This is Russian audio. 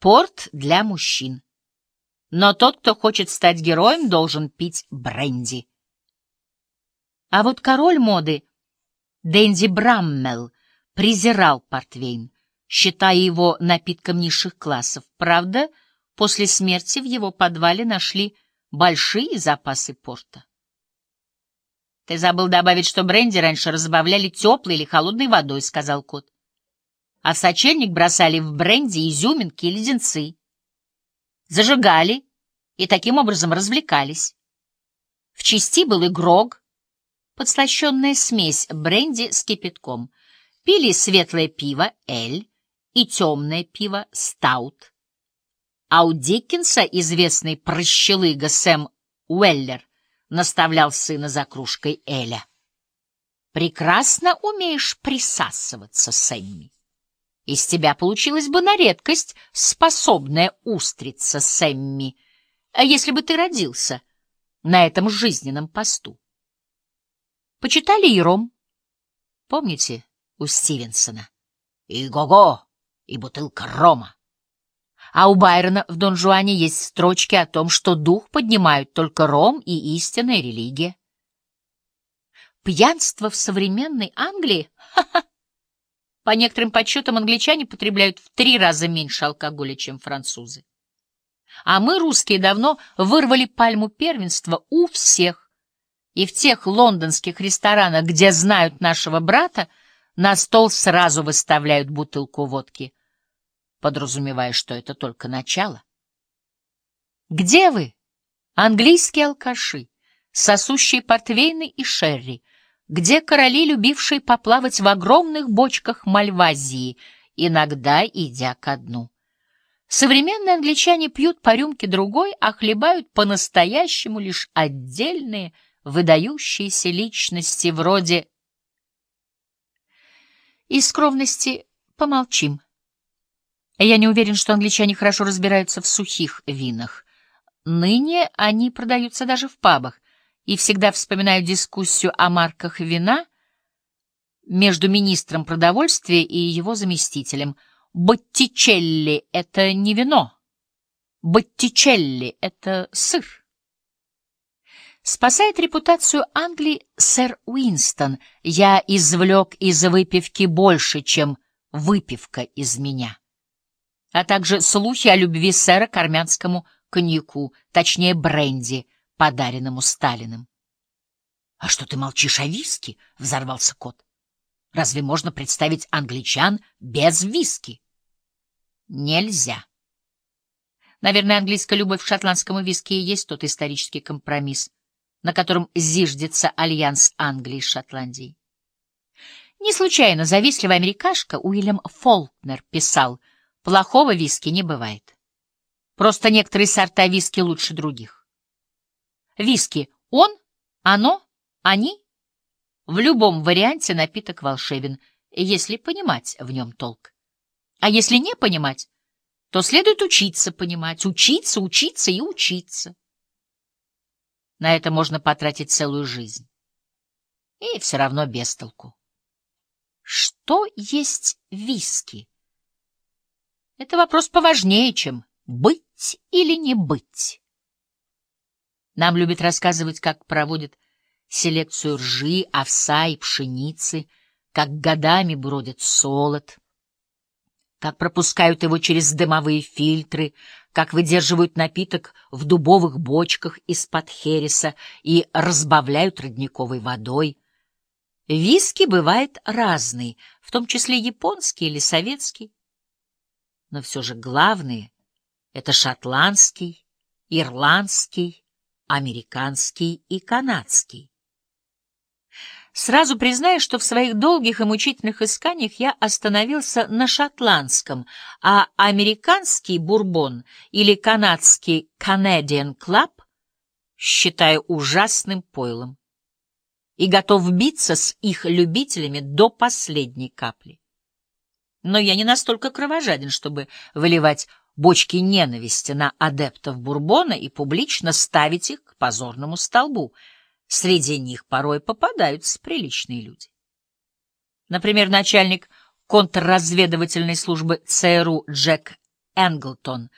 Порт для мужчин. Но тот, кто хочет стать героем, должен пить бренди. А вот король моды Дэнди Браммел презирал портвейн, считая его напитком низших классов. Правда, после смерти в его подвале нашли большие запасы порта. «Ты забыл добавить, что бренди раньше разбавляли теплой или холодной водой», — сказал кот. «А в сочельник бросали в бренди изюминки и леденцы. Зажигали и таким образом развлекались. В части был и подслащенная смесь бренди с кипятком. Пили светлое пиво, эль, и темное пиво, стаут. А у Диккенса известный прощелыга Сэм Уэллер наставлял сына за кружкой Эля. «Прекрасно умеешь присасываться, Сэмми. Из тебя получилась бы на редкость способная устрица, Сэмми, а если бы ты родился на этом жизненном посту. Почитали и ром. Помните у Стивенсона? И го-го, и бутылка рома. А у Байрона в Дон Жуане есть строчки о том, что дух поднимают только ром и истинная религия. Пьянство в современной Англии? Ха-ха! По некоторым подсчетам англичане потребляют в три раза меньше алкоголя, чем французы. А мы, русские, давно вырвали пальму первенства у всех. И в тех лондонских ресторанах, где знают нашего брата, на стол сразу выставляют бутылку водки — подразумевая, что это только начало. Где вы, английские алкаши, сосущие портвейны и шерри? Где короли, любившие поплавать в огромных бочках Мальвазии, иногда идя ко дну? Современные англичане пьют по рюмке другой, а хлебают по-настоящему лишь отдельные, выдающиеся личности вроде... Из скромности помолчим. Я не уверен, что англичане хорошо разбираются в сухих винах. Ныне они продаются даже в пабах, и всегда вспоминаю дискуссию о марках вина между министром продовольствия и его заместителем. Боттичелли — это не вино. Боттичелли — это сыр. Спасает репутацию Англии сэр Уинстон. Я извлек из выпивки больше, чем выпивка из меня а также слухи о любви сэра к армянскому коньяку, точнее бренди, подаренному Сталиным. — А что ты молчишь о виске? — взорвался кот. — Разве можно представить англичан без виски? — Нельзя. Наверное, английская любовь к шотландскому виски и есть тот исторический компромисс, на котором зиждется альянс Англии с Шотландией. Не случайно завистливая америкашка Уильям Фолкнер писал — Плохого виски не бывает. Просто некоторые сорта виски лучше других. Виски он, оно, они. В любом варианте напиток волшебен, если понимать в нем толк. А если не понимать, то следует учиться понимать, учиться, учиться и учиться. На это можно потратить целую жизнь. И все равно без толку. Что есть виски? Это вопрос поважнее, чем быть или не быть. Нам любят рассказывать, как проводят селекцию ржи, овса и пшеницы, как годами бродят солод, как пропускают его через дымовые фильтры, как выдерживают напиток в дубовых бочках из-под хереса и разбавляют родниковой водой. Виски бывает разный, в том числе японский или советский но все же главные — это шотландский, ирландский, американский и канадский. Сразу признаю, что в своих долгих и мучительных исканиях я остановился на шотландском, а американский бурбон или канадский Canadian Club считаю ужасным пойлом и готов биться с их любителями до последней капли. Но я не настолько кровожаден, чтобы выливать бочки ненависти на адептов Бурбона и публично ставить их к позорному столбу. Среди них порой попадаются приличные люди. Например, начальник контрразведывательной службы ЦРУ Джек Энглтон,